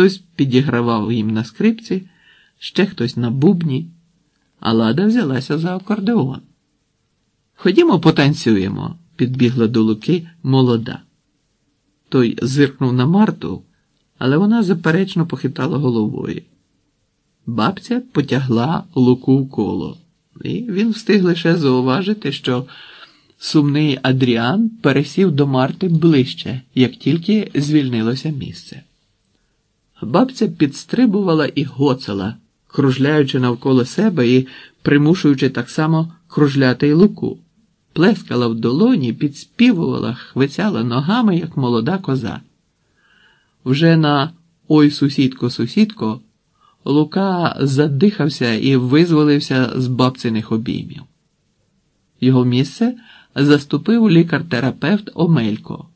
Хтось підігравав їм на скрипці, ще хтось на бубні, а лада взялася за акордеон. Ходімо, потанцюємо, підбігла до Луки молода. Той зиркнув на Марту, але вона заперечно похитала головою. Бабця потягла Луку в коло, і він встиг лише зауважити, що сумний Адріан пересів до Марти ближче, як тільки звільнилося місце. Бабця підстрибувала і гоцала, кружляючи навколо себе і примушуючи так само кружляти й луку, плескала в долоні, підспівувала, хвицяла ногами, як молода коза. Вже на ой, сусідко, сусідко, Лука задихався і визволився з бабциних обіймів. Його місце заступив лікар-терапевт Омелько,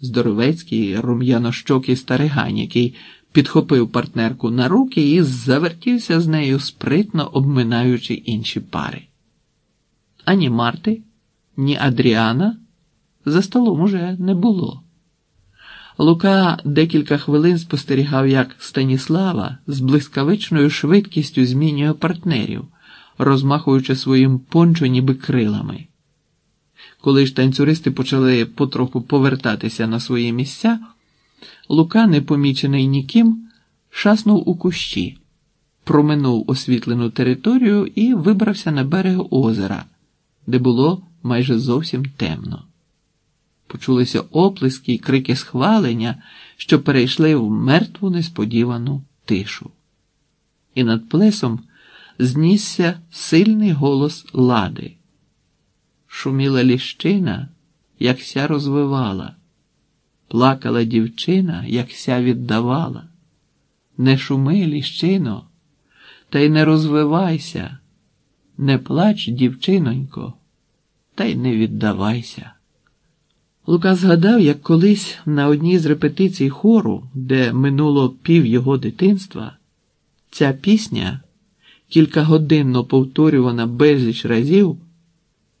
здоровецький рум'янощокий старигань, який підхопив партнерку на руки і завертівся з нею, спритно обминаючи інші пари. Ані Марти, ні Адріана за столом уже не було. Лука декілька хвилин спостерігав, як Станіслава з блискавичною швидкістю змінює партнерів, розмахуючи своїм пончо ніби крилами. Коли ж танцюристи почали потроху повертатися на свої місця, Лука, непомічений ніким, шаснув у кущі, проминув освітлену територію і вибрався на берег озера, де було майже зовсім темно. Почулися оплески й крики схвалення, що перейшли в мертву несподівану тишу. І над плесом знісся сильний голос лади. Шуміла ліщина, як ся розвивала, плакала дівчина, як ся віддавала. Не шуми, ліщино, та й не розвивайся, не плач, дівчинонько, та й не віддавайся. Лука згадав, як колись на одній з репетицій хору, де минуло пів його дитинства, ця пісня, кількагодинно повторювана безліч разів,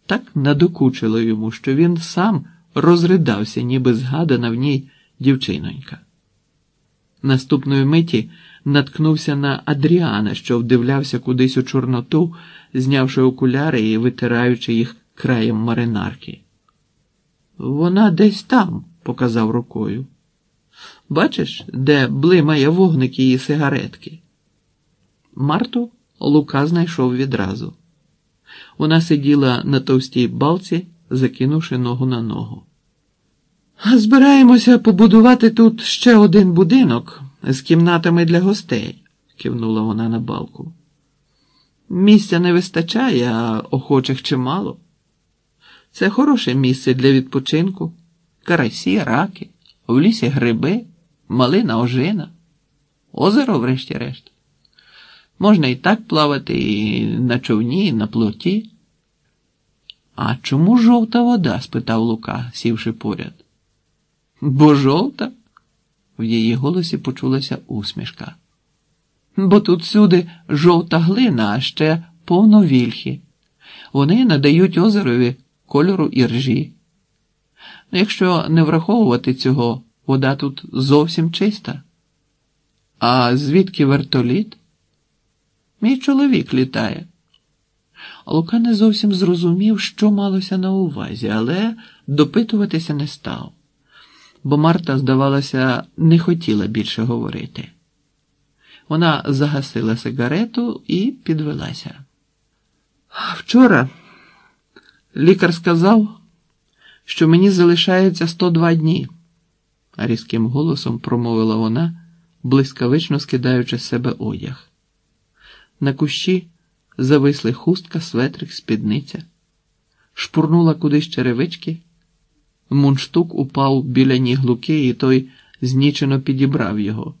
так надокучила йому, що він сам розридався, ніби згадана в ній дівчинонька. Наступної миті наткнувся на Адріана, що вдивлявся кудись у Чорноту, знявши окуляри і витираючи їх краєм маринарки. Вона десь там, показав рукою. Бачиш, де блимає вогник її сигаретки? Марту Лука знайшов відразу. Вона сиділа на товстій балці, закинувши ногу на ногу. Збираємося побудувати тут ще один будинок з кімнатами для гостей, кивнула вона на балку. Місця не вистачає, а охочих чимало. Це хороше місце для відпочинку, карасі, раки, в лісі гриби, малина ожина, озеро, врешті-решт. Можна і так плавати, і на човні, і на плоті. А чому жовта вода? спитав Лука, сівши поряд. Бо жовта? В її голосі почулася усмішка. Бо тут всюди жовта глина, а ще повно вільхи. Вони надають озерові кольору іржі. Якщо не враховувати цього, вода тут зовсім чиста. А звідки вертоліт? Мій чоловік літає. Лука не зовсім зрозумів, що малося на увазі, але допитуватися не став, бо Марта, здавалося, не хотіла більше говорити. Вона загасила сигарету і підвелася. Вчора. Лікар сказав, що мені залишається 102 дні, різким голосом промовила вона, блискавично скидаючи з себе одяг. На кущі зависли хустка, светрик, спідниця, шпурнула кудись черевички, мунштук упав біля ніг Луки, і той знічено підібрав його.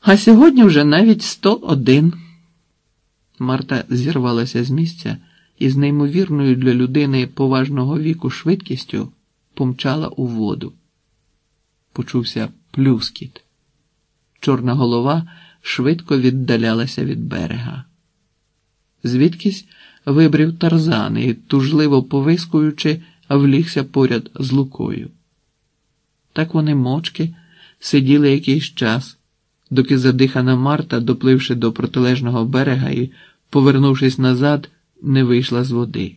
А сьогодні вже навіть 101. Марта зірвалася з місця і з неймовірною для людини поважного віку швидкістю помчала у воду. Почувся плюскіт. Чорна голова швидко віддалялася від берега. Звідкись вибрів тарзан і, тужливо повискуючи, влігся поряд з лукою. Так вони мовчки сиділи якийсь час, доки задихана Марта, допливши до протилежного берега і, повернувшись назад, не вийшла з води.